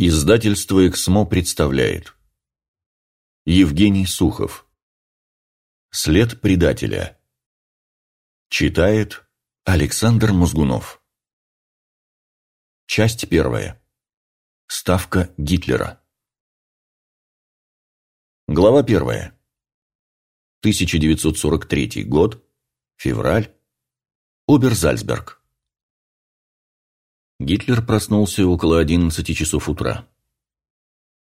Издательство «Эксмо» представляет. Евгений Сухов. След предателя Читает Александр Мозгунов Часть первая. Ставка Гитлера. Глава первая. 1943 год. Февраль. Оберзальцберг Гитлер проснулся около 11 часов утра.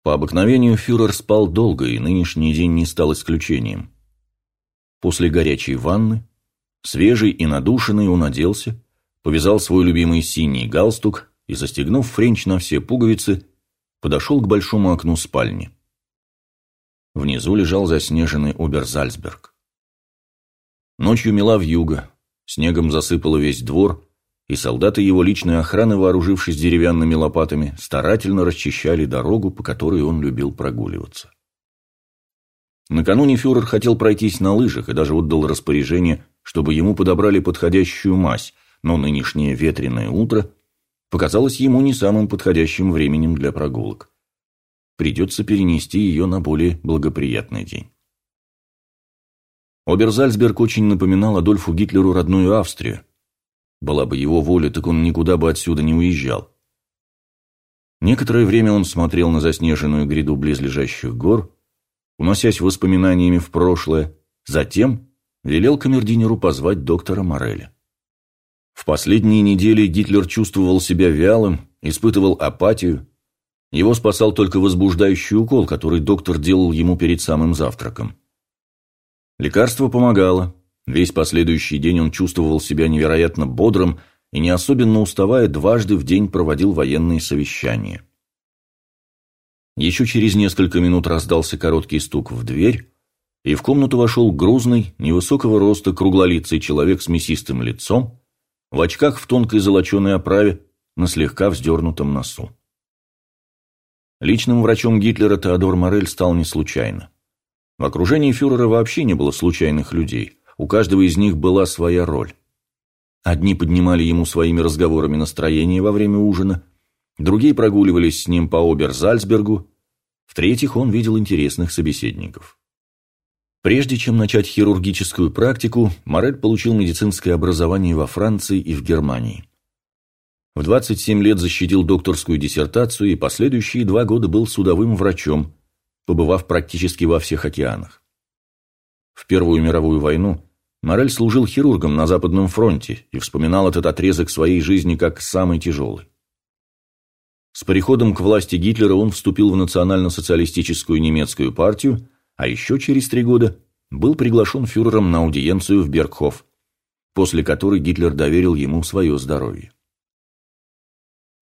По обыкновению фюрер спал долго, и нынешний день не стал исключением. После горячей ванны, свежий и надушенный, он оделся, повязал свой любимый синий галстук и, застегнув френч на все пуговицы, подошел к большому окну спальни. Внизу лежал заснеженный Оберзальцберг. Ночью мела вьюга, снегом засыпало весь двор, и солдаты его личной охраны, вооружившись деревянными лопатами, старательно расчищали дорогу, по которой он любил прогуливаться. Накануне фюрер хотел пройтись на лыжах и даже отдал распоряжение, чтобы ему подобрали подходящую мазь, но нынешнее ветреное утро показалось ему не самым подходящим временем для прогулок. Придется перенести ее на более благоприятный день. Оберзальцберг очень напоминал Адольфу Гитлеру родную Австрию, была бы его воля, так он никуда бы отсюда не уезжал. Некоторое время он смотрел на заснеженную гряду близлежащих гор, уносясь воспоминаниями в прошлое, затем велел камердинеру позвать доктора Мореля. В последние недели Гитлер чувствовал себя вялым, испытывал апатию. Его спасал только возбуждающий укол, который доктор делал ему перед самым завтраком. Лекарство помогало, Весь последующий день он чувствовал себя невероятно бодрым и, не особенно уставая, дважды в день проводил военные совещания. Еще через несколько минут раздался короткий стук в дверь, и в комнату вошел грузный, невысокого роста, круглолицый человек с мясистым лицом, в очках в тонкой золоченой оправе, на слегка вздернутом носу. Личным врачом Гитлера Теодор Морель стал не случайно. В окружении фюрера вообще не было случайных людей – у каждого из них была своя роль. Одни поднимали ему своими разговорами настроение во время ужина, другие прогуливались с ним по Оберзальцбергу, в-третьих, он видел интересных собеседников. Прежде чем начать хирургическую практику, Морель получил медицинское образование во Франции и в Германии. В 27 лет защитил докторскую диссертацию и последующие два года был судовым врачом, побывав практически во всех океанах. В Первую мировую войну Морель служил хирургом на Западном фронте и вспоминал этот отрезок своей жизни как самый тяжелый. С приходом к власти Гитлера он вступил в национально-социалистическую немецкую партию, а еще через три года был приглашен фюрером на аудиенцию в Бергхоф, после которой Гитлер доверил ему свое здоровье.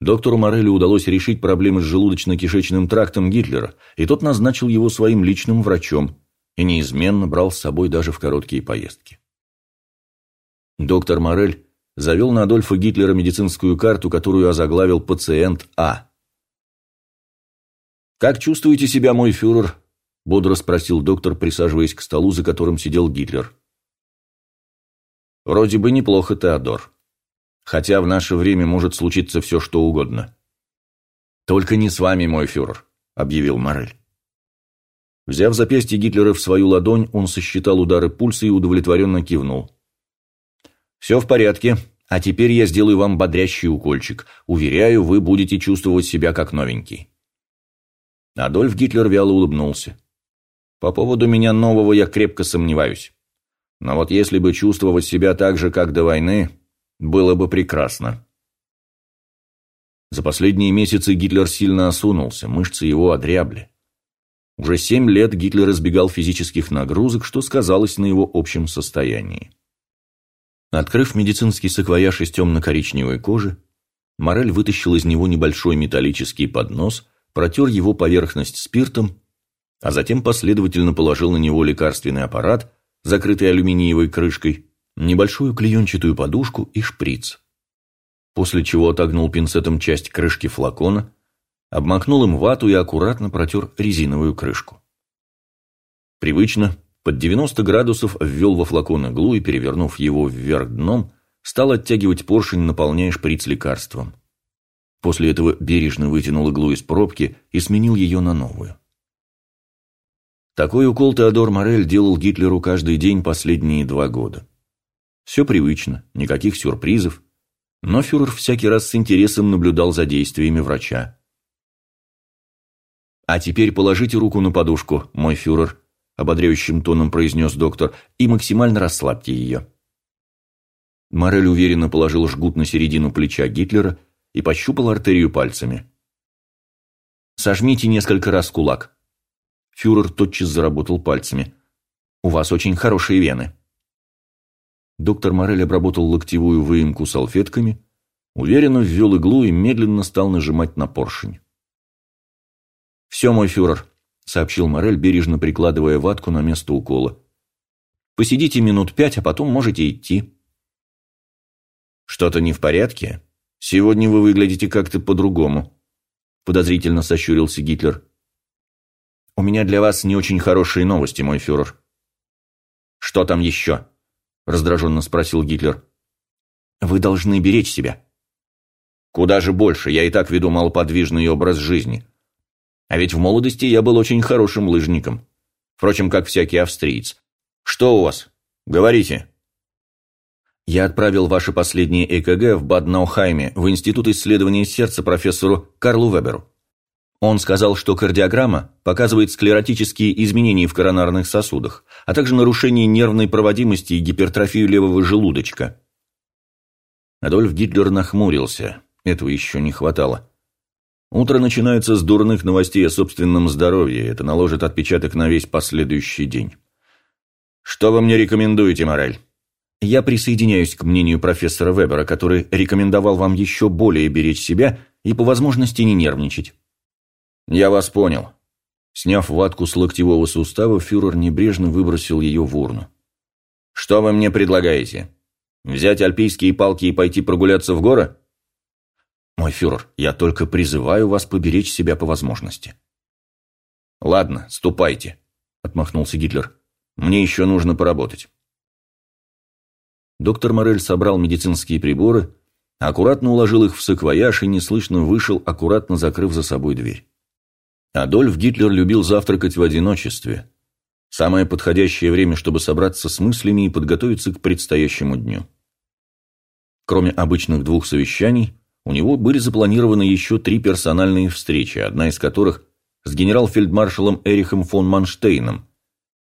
Доктору Морелю удалось решить проблемы с желудочно-кишечным трактом Гитлера, и тот назначил его своим личным врачом и неизменно брал с собой даже в короткие поездки. Доктор Морель завел на Адольфа Гитлера медицинскую карту, которую озаглавил пациент А. «Как чувствуете себя, мой фюрер?» – бодро спросил доктор, присаживаясь к столу, за которым сидел Гитлер. «Вроде бы неплохо, Теодор. Хотя в наше время может случиться все, что угодно». «Только не с вами, мой фюрер», – объявил Морель. Взяв запястье Гитлера в свою ладонь, он сосчитал удары пульса и удовлетворенно кивнул. «Все в порядке. А теперь я сделаю вам бодрящий укольчик. Уверяю, вы будете чувствовать себя как новенький». Адольф Гитлер вяло улыбнулся. «По поводу меня нового я крепко сомневаюсь. Но вот если бы чувствовать себя так же, как до войны, было бы прекрасно». За последние месяцы Гитлер сильно осунулся, мышцы его одрябли. Уже семь лет Гитлер избегал физических нагрузок, что сказалось на его общем состоянии. Открыв медицинский саквояж из темно-коричневой кожи, Морель вытащил из него небольшой металлический поднос, протер его поверхность спиртом, а затем последовательно положил на него лекарственный аппарат, закрытый алюминиевой крышкой, небольшую клеенчатую подушку и шприц. После чего отогнул пинцетом часть крышки флакона, обмакнул им вату и аккуратно протер резиновую крышку. Привычно, под 90 градусов ввел во флакон иглу и, перевернув его вверх дном, стал оттягивать поршень, наполняя шприц лекарством. После этого бережно вытянул иглу из пробки и сменил ее на новую. Такой укол Теодор Морель делал Гитлеру каждый день последние два года. Все привычно, никаких сюрпризов, но фюрер всякий раз с интересом наблюдал за действиями врача. «А теперь положите руку на подушку, мой фюрер», – ободряющим тоном произнес доктор, – «и максимально расслабьте ее». Морель уверенно положил жгут на середину плеча Гитлера и пощупал артерию пальцами. «Сожмите несколько раз кулак». Фюрер тотчас заработал пальцами. «У вас очень хорошие вены». Доктор Морель обработал локтевую выемку салфетками, уверенно ввел иглу и медленно стал нажимать на поршень. «Все, мой фюрер», — сообщил Морель, бережно прикладывая ватку на место укола. «Посидите минут пять, а потом можете идти». «Что-то не в порядке? Сегодня вы выглядите как-то по-другому», — подозрительно сощурился Гитлер. «У меня для вас не очень хорошие новости, мой фюрер». «Что там еще?» — раздраженно спросил Гитлер. «Вы должны беречь себя». «Куда же больше? Я и так веду малоподвижный образ жизни. А ведь в молодости я был очень хорошим лыжником. Впрочем, как всякий австриец. Что у вас? Говорите. Я отправил ваше последнее ЭКГ в Баднаухайме в Институт исследования сердца профессору Карлу Веберу. Он сказал, что кардиограмма показывает склеротические изменения в коронарных сосудах, а также нарушение нервной проводимости и гипертрофию левого желудочка. Адольф Гитлер нахмурился. Этого еще не хватало. Утро начинается с дурных новостей о собственном здоровье, это наложит отпечаток на весь последующий день. Что вы мне рекомендуете, Морель? Я присоединяюсь к мнению профессора Вебера, который рекомендовал вам еще более беречь себя и по возможности не нервничать. Я вас понял. Сняв ватку с локтевого сустава, фюрер небрежно выбросил ее в урну. Что вы мне предлагаете? Взять альпийские палки и пойти прогуляться в горы? «Мой фюрер, я только призываю вас поберечь себя по возможности». «Ладно, ступайте», — отмахнулся Гитлер. «Мне еще нужно поработать». Доктор Морель собрал медицинские приборы, аккуратно уложил их в саквояж и неслышно вышел, аккуратно закрыв за собой дверь. Адольф Гитлер любил завтракать в одиночестве. Самое подходящее время, чтобы собраться с мыслями и подготовиться к предстоящему дню. Кроме обычных двух совещаний, у него были запланированы еще три персональные встречи, одна из которых с генерал-фельдмаршалом Эрихом фон Манштейном,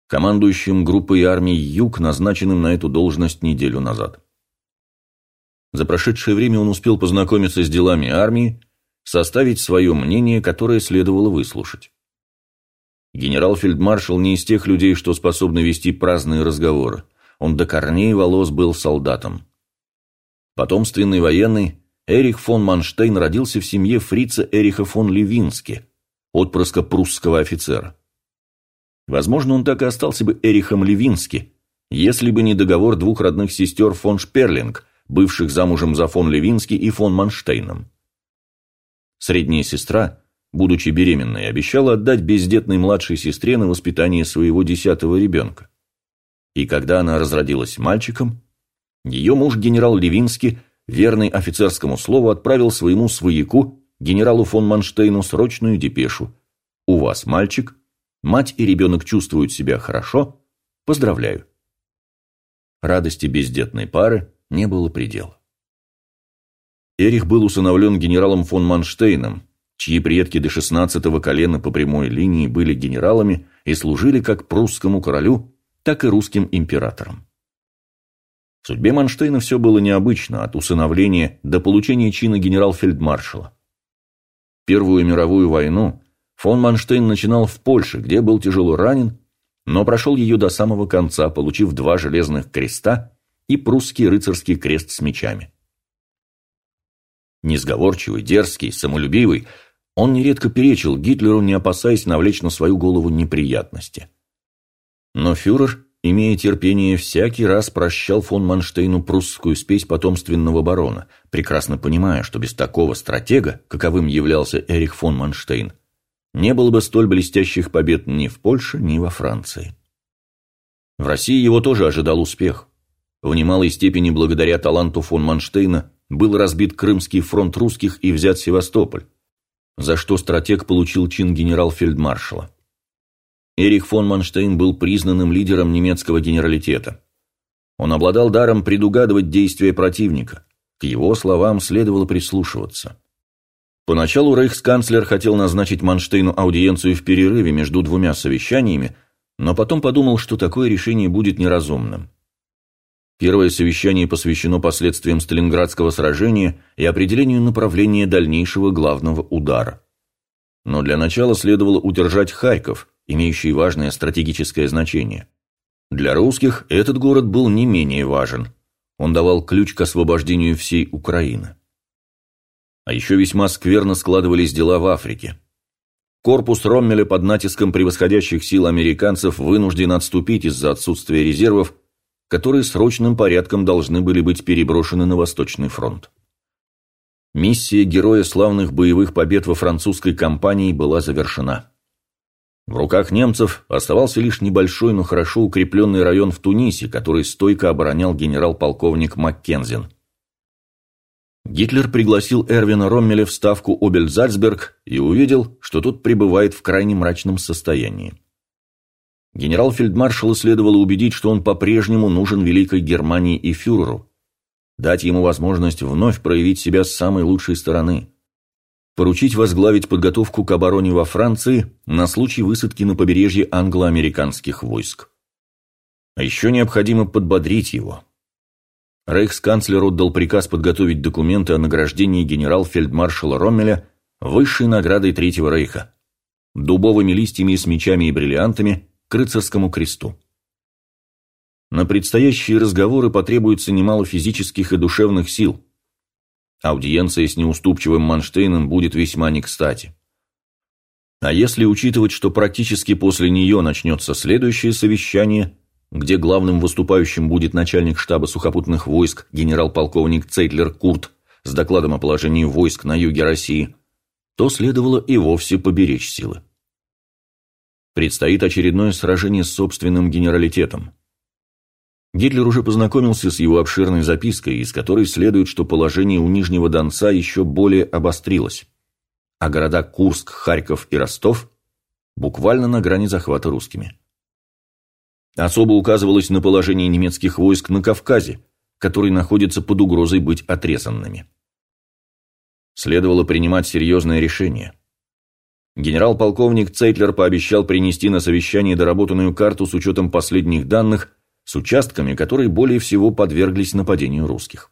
командующим группой армий «Юг», назначенным на эту должность неделю назад. За прошедшее время он успел познакомиться с делами армии, составить свое мнение, которое следовало выслушать. Генерал-фельдмаршал не из тех людей, что способны вести праздные разговоры. Он до корней волос был солдатом. Потомственный военный, Эрих фон Манштейн родился в семье фрица Эриха фон Левински, отпрыска прусского офицера. Возможно, он так и остался бы Эрихом Левински, если бы не договор двух родных сестер фон Шперлинг, бывших замужем за фон Левински и фон Манштейном. Средняя сестра, будучи беременной, обещала отдать бездетной младшей сестре на воспитание своего десятого ребенка. И когда она разродилась мальчиком, ее муж генерал Левинский верный офицерскому слову, отправил своему свояку, генералу фон Манштейну, срочную депешу. «У вас мальчик, мать и ребенок чувствуют себя хорошо, поздравляю». Радости бездетной пары не было предела. Эрих был усыновлен генералом фон Манштейном, чьи предки до шестнадцатого колена по прямой линии были генералами и служили как прусскому королю, так и русским императорам. В судьбе Манштейна все было необычно, от усыновления до получения чина генерал-фельдмаршала. Первую мировую войну фон Манштейн начинал в Польше, где был тяжело ранен, но прошел ее до самого конца, получив два железных креста и прусский рыцарский крест с мечами. Несговорчивый, дерзкий, самолюбивый, он нередко перечил Гитлеру, не опасаясь навлечь на свою голову неприятности. Но фюрер имея терпение, всякий раз прощал фон Манштейну прусскую спесь потомственного барона, прекрасно понимая, что без такого стратега, каковым являлся Эрих фон Манштейн, не было бы столь блестящих побед ни в Польше, ни во Франции. В России его тоже ожидал успех. В немалой степени благодаря таланту фон Манштейна, был разбит Крымский фронт русских и взят Севастополь, за что стратег получил чин генерал-фельдмаршала. Эрих фон Манштейн был признанным лидером немецкого генералитета. Он обладал даром предугадывать действия противника. К его словам следовало прислушиваться. Поначалу рейхсканцлер хотел назначить Манштейну аудиенцию в перерыве между двумя совещаниями, но потом подумал, что такое решение будет неразумным. Первое совещание посвящено последствиям Сталинградского сражения и определению направления дальнейшего главного удара. Но для начала следовало удержать Харьков, имеющий важное стратегическое значение. Для русских этот город был не менее важен. Он давал ключ к освобождению всей Украины. А еще весьма скверно складывались дела в Африке. Корпус Роммеля под натиском превосходящих сил американцев вынужден отступить из-за отсутствия резервов которые срочным порядком должны были быть переброшены на Восточный фронт. Миссия героя славных боевых побед во французской кампании была завершена. В руках немцев оставался лишь небольшой, но хорошо укрепленный район в Тунисе, который стойко оборонял генерал-полковник Маккензин. Гитлер пригласил Эрвина Роммеля в ставку Обельзальцберг и увидел, что тот пребывает в крайне мрачном состоянии. Генерал-фельдмаршала следовало убедить, что он по-прежнему нужен Великой Германии и фюреру, дать ему возможность вновь проявить себя с самой лучшей стороны, поручить возглавить подготовку к обороне во Франции на случай высадки на побережье англо-американских войск. А еще необходимо подбодрить его. Рейхсканцлер отдал приказ подготовить документы о награждении генерал-фельдмаршала Роммеля высшей наградой Третьего Рейха – дубовыми листьями с мечами и бриллиантами – к рыцарскому кресту. На предстоящие разговоры потребуется немало физических и душевных сил. Аудиенция с неуступчивым Манштейном будет весьма не кстати. А если учитывать, что практически после нее начнется следующее совещание, где главным выступающим будет начальник штаба сухопутных войск генерал-полковник Цейтлер Курт с докладом о положении войск на юге России, то следовало и вовсе поберечь силы. Предстоит очередное сражение с собственным генералитетом. Гитлер уже познакомился с его обширной запиской, из которой следует, что положение у Нижнего Донца еще более обострилось, а города Курск, Харьков и Ростов буквально на грани захвата русскими. Особо указывалось на положение немецких войск на Кавказе, которые находятся под угрозой быть отрезанными. Следовало принимать серьезное решение – Генерал-полковник Цейтлер пообещал принести на совещание доработанную карту с учетом последних данных с участками, которые более всего подверглись нападению русских.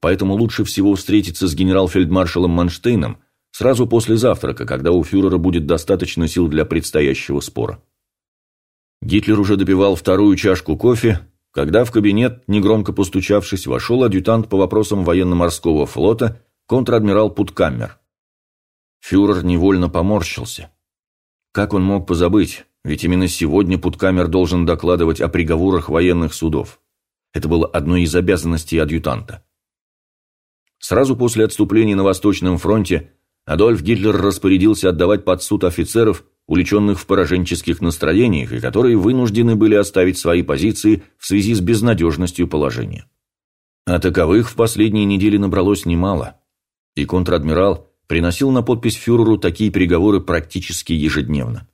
Поэтому лучше всего встретиться с генерал-фельдмаршалом Манштейном сразу после завтрака, когда у фюрера будет достаточно сил для предстоящего спора. Гитлер уже допивал вторую чашку кофе, когда в кабинет, негромко постучавшись, вошел адъютант по вопросам военно-морского флота контр-адмирал Путкаммер. Фюрер невольно поморщился. Как он мог позабыть, ведь именно сегодня Путкамер должен докладывать о приговорах военных судов. Это было одной из обязанностей адъютанта. Сразу после отступления на Восточном фронте Адольф Гитлер распорядился отдавать под суд офицеров, уличенных в пораженческих настроениях и которые вынуждены были оставить свои позиции в связи с безнадежностью положения. А таковых в последние недели набралось немало, и контр-адмирал приносил на подпись фюреру такие приговоры практически ежедневно.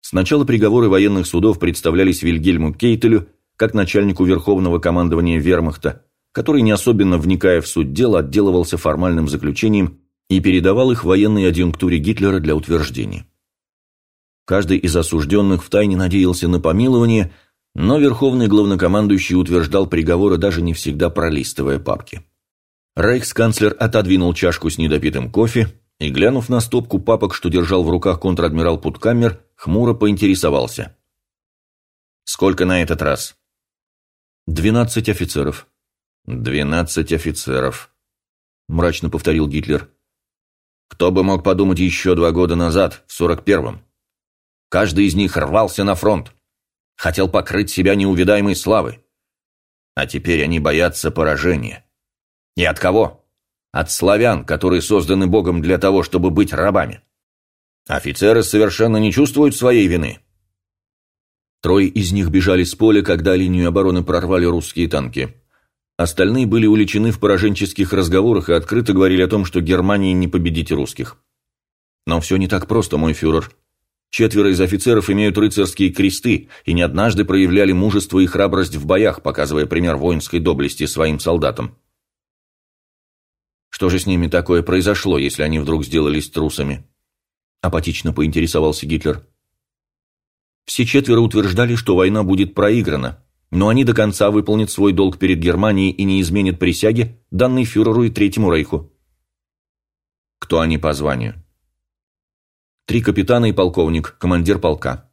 Сначала приговоры военных судов представлялись Вильгельму Кейтелю как начальнику Верховного командования Вермахта, который, не особенно вникая в суть дела, отделывался формальным заключением и передавал их военной адъюнктуре Гитлера для утверждения. Каждый из осужденных втайне надеялся на помилование, но Верховный главнокомандующий утверждал приговоры, даже не всегда пролистывая папки. Рейхсканцлер отодвинул чашку с недопитым кофе и, глянув на стопку папок, что держал в руках контр-адмирал Путкаммер, хмуро поинтересовался. «Сколько на этот раз?» «Двенадцать офицеров». «Двенадцать офицеров», – мрачно повторил Гитлер. «Кто бы мог подумать еще два года назад, в сорок первом? Каждый из них рвался на фронт, хотел покрыть себя неувидаемой славы. А теперь они боятся поражения». И от кого? От славян, которые созданы Богом для того, чтобы быть рабами. Офицеры совершенно не чувствуют своей вины. Трое из них бежали с поля, когда линию обороны прорвали русские танки. Остальные были уличены в пораженческих разговорах и открыто говорили о том, что Германии не победить русских. Но все не так просто, мой фюрер. Четверо из офицеров имеют рыцарские кресты и не однажды проявляли мужество и храбрость в боях, показывая пример воинской доблести своим солдатам. Что же с ними такое произошло, если они вдруг сделались трусами? Апатично поинтересовался Гитлер. Все четверо утверждали, что война будет проиграна, но они до конца выполнят свой долг перед Германией и не изменят присяги, данной фюреру и Третьему Рейху. Кто они по званию? Три капитана и полковник, командир полка.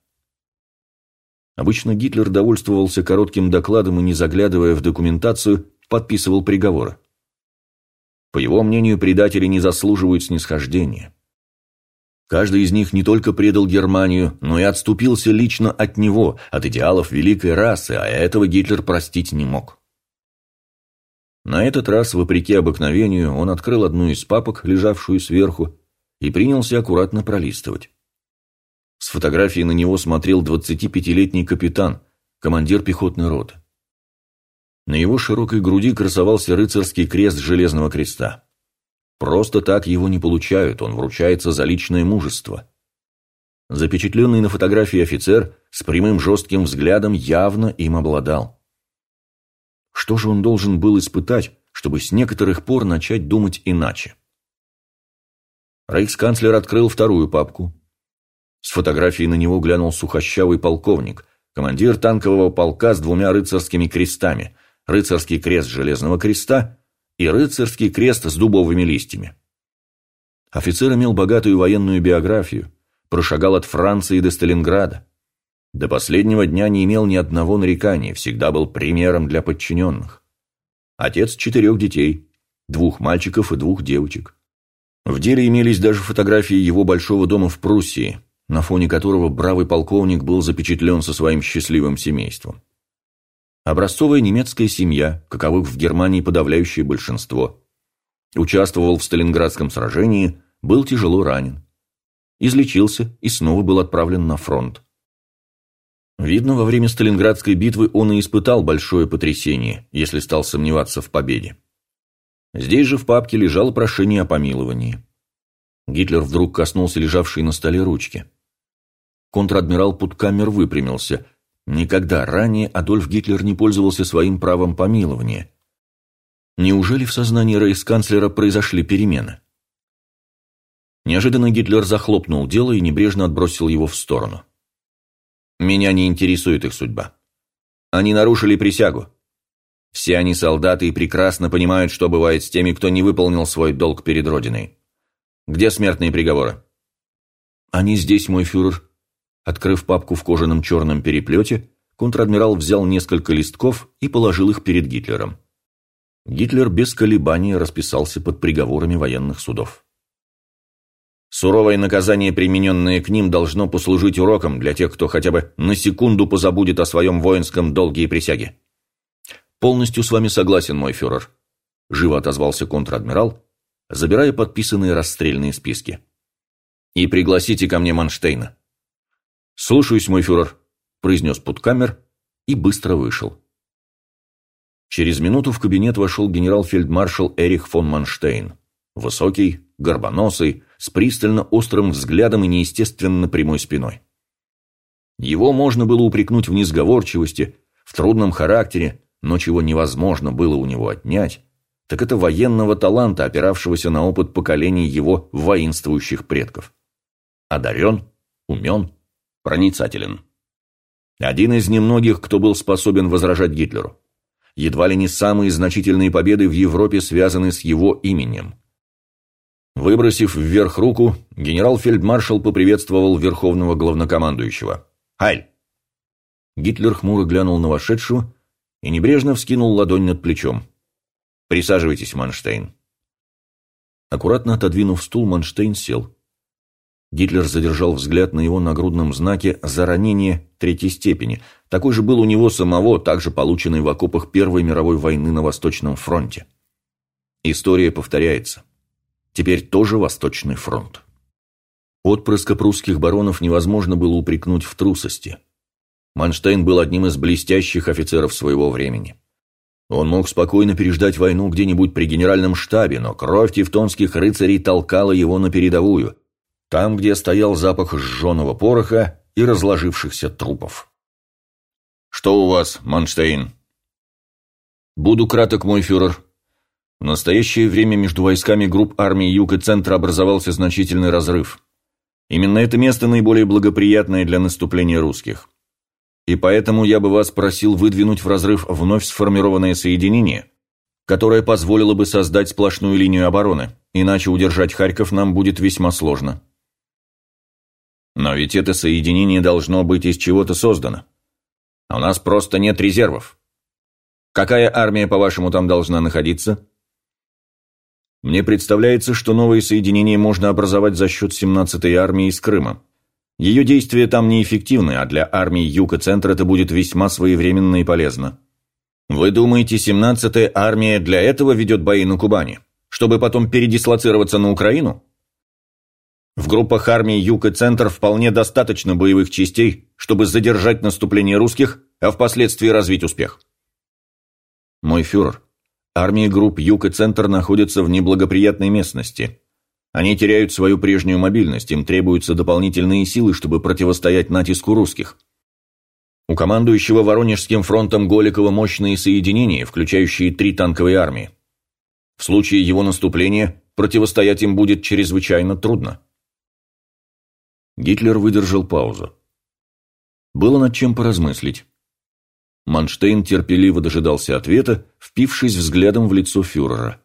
Обычно Гитлер довольствовался коротким докладом и, не заглядывая в документацию, подписывал приговоры. По его мнению, предатели не заслуживают снисхождения. Каждый из них не только предал Германию, но и отступился лично от него, от идеалов великой расы, а этого Гитлер простить не мог. На этот раз, вопреки обыкновению, он открыл одну из папок, лежавшую сверху, и принялся аккуратно пролистывать. С фотографии на него смотрел 25-летний капитан, командир пехотной роты. На его широкой груди красовался рыцарский крест Железного Креста. Просто так его не получают, он вручается за личное мужество. Запечатленный на фотографии офицер с прямым жестким взглядом явно им обладал. Что же он должен был испытать, чтобы с некоторых пор начать думать иначе? Рейхсканцлер открыл вторую папку. С фотографии на него глянул сухощавый полковник, командир танкового полка с двумя рыцарскими крестами, рыцарский крест Железного Креста и рыцарский крест с дубовыми листьями. Офицер имел богатую военную биографию, прошагал от Франции до Сталинграда. До последнего дня не имел ни одного нарекания, всегда был примером для подчиненных. Отец четырех детей, двух мальчиков и двух девочек. В деле имелись даже фотографии его большого дома в Пруссии, на фоне которого бравый полковник был запечатлен со своим счастливым семейством. Образцовая немецкая семья, каковых в Германии подавляющее большинство. Участвовал в Сталинградском сражении, был тяжело ранен. Излечился и снова был отправлен на фронт. Видно, во время Сталинградской битвы он и испытал большое потрясение, если стал сомневаться в победе. Здесь же в папке лежало прошение о помиловании. Гитлер вдруг коснулся лежавшей на столе ручки. Контр-адмирал Путкамер выпрямился – Никогда ранее Адольф Гитлер не пользовался своим правом помилования. Неужели в сознании рейхсканцлера произошли перемены? Неожиданно Гитлер захлопнул дело и небрежно отбросил его в сторону. «Меня не интересует их судьба. Они нарушили присягу. Все они солдаты и прекрасно понимают, что бывает с теми, кто не выполнил свой долг перед Родиной. Где смертные приговоры?» «Они здесь, мой фюрер», Открыв папку в кожаном черном переплете, контр-адмирал взял несколько листков и положил их перед Гитлером. Гитлер без колебаний расписался под приговорами военных судов. Суровое наказание, примененное к ним, должно послужить уроком для тех, кто хотя бы на секунду позабудет о своем воинском долге и присяге. «Полностью с вами согласен, мой фюрер», – живо отозвался контр-адмирал, забирая подписанные расстрельные списки. «И пригласите ко мне Манштейна. «Слушаюсь, мой фюрер», – произнес Путкамер и быстро вышел. Через минуту в кабинет вошел генерал-фельдмаршал Эрих фон Манштейн. Высокий, горбоносый, с пристально острым взглядом и неестественно прямой спиной. Его можно было упрекнуть в несговорчивости, в трудном характере, но чего невозможно было у него отнять, так это военного таланта, опиравшегося на опыт поколений его воинствующих предков. Одарен, умен, проницателен. Один из немногих, кто был способен возражать Гитлеру. Едва ли не самые значительные победы в Европе связаны с его именем. Выбросив вверх руку, генерал-фельдмаршал поприветствовал верховного главнокомандующего. «Хайль!» Гитлер хмуро глянул на вошедшего и небрежно вскинул ладонь над плечом. «Присаживайтесь, Манштейн». Аккуратно отодвинув стул, Манштейн сел. Гитлер задержал взгляд на его нагрудном знаке за ранение третьей степени. Такой же был у него самого, также полученный в окопах Первой мировой войны на Восточном фронте. История повторяется. Теперь тоже Восточный фронт. Отпрыска прусских баронов невозможно было упрекнуть в трусости. Манштейн был одним из блестящих офицеров своего времени. Он мог спокойно переждать войну где-нибудь при генеральном штабе, но кровь тевтонских рыцарей толкала его на передовую, там, где стоял запах сжженного пороха и разложившихся трупов. «Что у вас, Манштейн?» «Буду краток, мой фюрер. В настоящее время между войсками групп армии Юг и Центра образовался значительный разрыв. Именно это место наиболее благоприятное для наступления русских. И поэтому я бы вас просил выдвинуть в разрыв вновь сформированное соединение, которое позволило бы создать сплошную линию обороны, иначе удержать Харьков нам будет весьма сложно. Но ведь это соединение должно быть из чего-то создано. А у нас просто нет резервов. Какая армия, по-вашему, там должна находиться? Мне представляется, что новое соединение можно образовать за счет 17-й армии из Крыма. Ее действия там неэффективны, а для армии Юг и Центр это будет весьма своевременно и полезно. Вы думаете, 17-я армия для этого ведет бои на Кубани? Чтобы потом передислоцироваться на Украину? В группах армий Юг и Центр вполне достаточно боевых частей, чтобы задержать наступление русских, а впоследствии развить успех. Мой фюрер, армии групп Юг и Центр находятся в неблагоприятной местности. Они теряют свою прежнюю мобильность, им требуются дополнительные силы, чтобы противостоять натиску русских. У командующего Воронежским фронтом Голикова мощные соединения, включающие три танковые армии. В случае его наступления противостоять им будет чрезвычайно трудно. Гитлер выдержал паузу. Было над чем поразмыслить. Манштейн терпеливо дожидался ответа, впившись взглядом в лицо фюрера.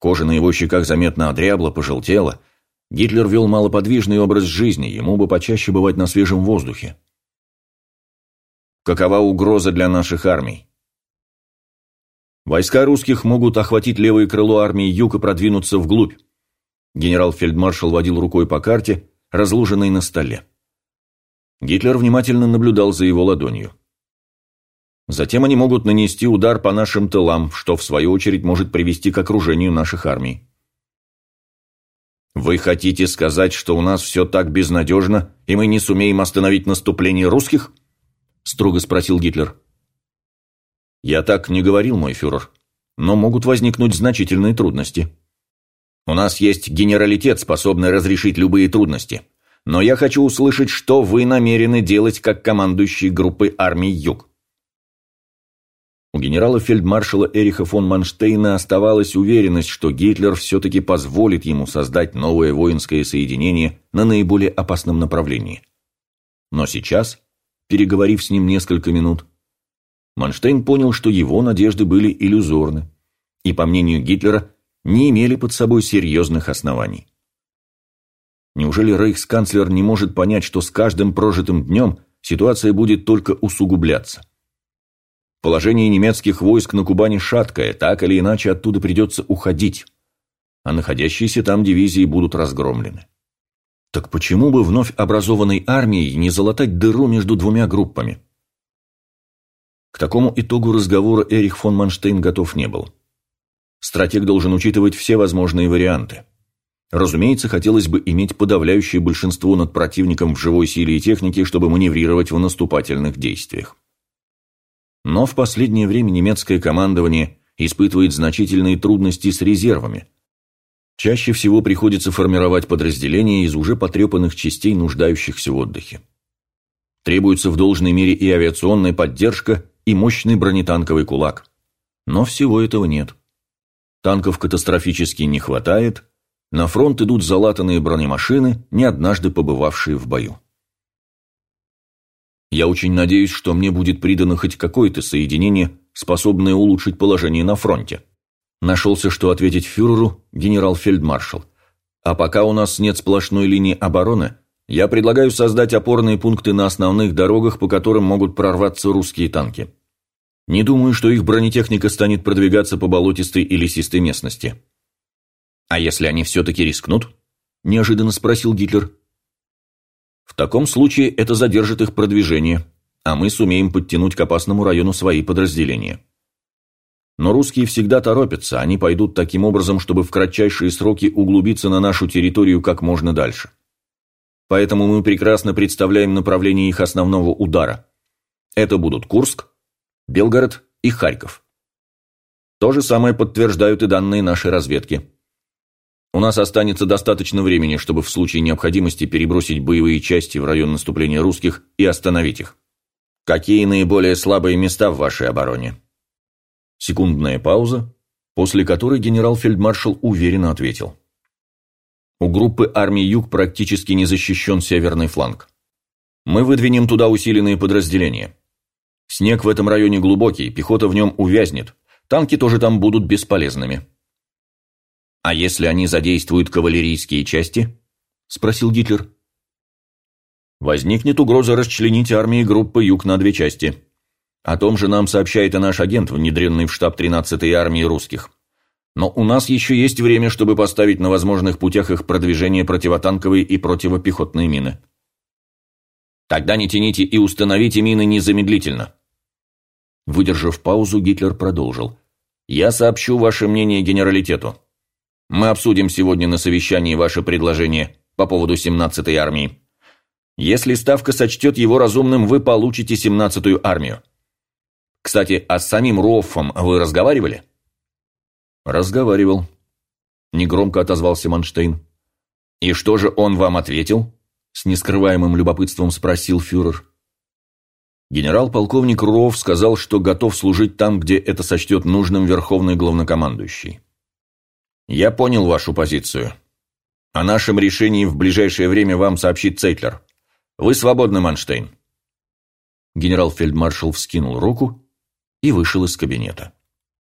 Кожа на его щеках заметно одрябла, пожелтела. Гитлер вел малоподвижный образ жизни, ему бы почаще бывать на свежем воздухе. Какова угроза для наших армий? Войска русских могут охватить левое крыло армии Юг и продвинуться вглубь. Генерал-фельдмаршал водил рукой по карте, разложенной на столе. Гитлер внимательно наблюдал за его ладонью. Затем они могут нанести удар по нашим тылам, что в свою очередь может привести к окружению наших армий. Вы хотите сказать, что у нас все так безнадежно, и мы не сумеем остановить наступление русских? Строго спросил Гитлер. Я так не говорил, мой фюрер, но могут возникнуть значительные трудности. У нас есть генералитет, способный разрешить любые трудности. Но я хочу услышать, что вы намерены делать как командующий группой армий Юг. У генерала-фельдмаршала Эриха фон Манштейна оставалась уверенность, что Гитлер все-таки позволит ему создать новое воинское соединение на наиболее опасном направлении. Но сейчас, переговорив с ним несколько минут, Манштейн понял, что его надежды были иллюзорны и, по мнению Гитлера, не имели под собой серьезных оснований. Неужели рейхсканцлер не может понять, что с каждым прожитым днем ситуация будет только усугубляться? Положение немецких войск на Кубани шаткое, так или иначе оттуда придется уходить, а находящиеся там дивизии будут разгромлены. Так почему бы вновь образованной армией не залатать дыру между двумя группами? К такому итогу разговора Эрих фон Манштейн готов не был. Стратег должен учитывать все возможные варианты. Разумеется, хотелось бы иметь подавляющее большинство над противником в живой силе и технике, чтобы маневрировать в наступательных действиях. Но в последнее время немецкое командование испытывает значительные трудности с резервами. Чаще всего приходится формировать подразделения из уже потрепанных частей, нуждающихся в отдыхе. Требуется в должной мере и авиационная поддержка, и мощный бронетанковый кулак. Но всего этого нет. Танков катастрофически не хватает, на фронт идут залатанные бронемашины, не однажды побывавшие в бою. Я очень надеюсь, что мне будет придано хоть какое-то соединение, способное улучшить положение на фронте. Нашелся, что ответить фюреру генерал-фельдмаршал. А пока у нас нет сплошной линии обороны, я предлагаю создать опорные пункты на основных дорогах, по которым могут прорваться русские танки. Не думаю, что их бронетехника станет продвигаться по болотистой и лесистой местности. А если они все-таки рискнут? Неожиданно спросил Гитлер. В таком случае это задержит их продвижение, а мы сумеем подтянуть к опасному району свои подразделения. Но русские всегда торопятся, они пойдут таким образом, чтобы в кратчайшие сроки углубиться на нашу территорию как можно дальше. Поэтому мы прекрасно представляем направление их основного удара. Это будут Курск, Белгород и Харьков. То же самое подтверждают и данные нашей разведки. У нас останется достаточно времени, чтобы в случае необходимости перебросить боевые части в район наступления русских и остановить их. Какие наиболее слабые места в вашей обороне? Секундная пауза, после которой генерал-фельдмаршал уверенно ответил. У группы армии Юг практически не защищен северный фланг. Мы выдвинем туда усиленные подразделения. Снег в этом районе глубокий, пехота в нем увязнет. Танки тоже там будут бесполезными. А если они задействуют кавалерийские части? Спросил Гитлер. Возникнет угроза расчленить армии группы Юг на две части. О том же нам сообщает и наш агент, внедренный в штаб 13-й армии русских. Но у нас еще есть время, чтобы поставить на возможных путях их продвижения противотанковые и противопехотные мины. Тогда не тяните и установите мины незамедлительно. Выдержав паузу, Гитлер продолжил. Я сообщу ваше мнение генералитету. Мы обсудим сегодня на совещании ваше предложение по поводу 17-й армии. Если Ставка сочтет его разумным, вы получите 17-ю армию. Кстати, а с самим Роффом вы разговаривали? «Разговаривал», – негромко отозвался Манштейн. «И что же он вам ответил?» – с нескрываемым любопытством спросил фюрер. Генерал-полковник Ров сказал, что готов служить там, где это сочтет нужным верховный главнокомандующий. «Я понял вашу позицию. О нашем решении в ближайшее время вам сообщит Цейтлер. Вы свободны, Манштейн». Генерал-фельдмаршал вскинул руку и вышел из кабинета.